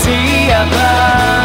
see above.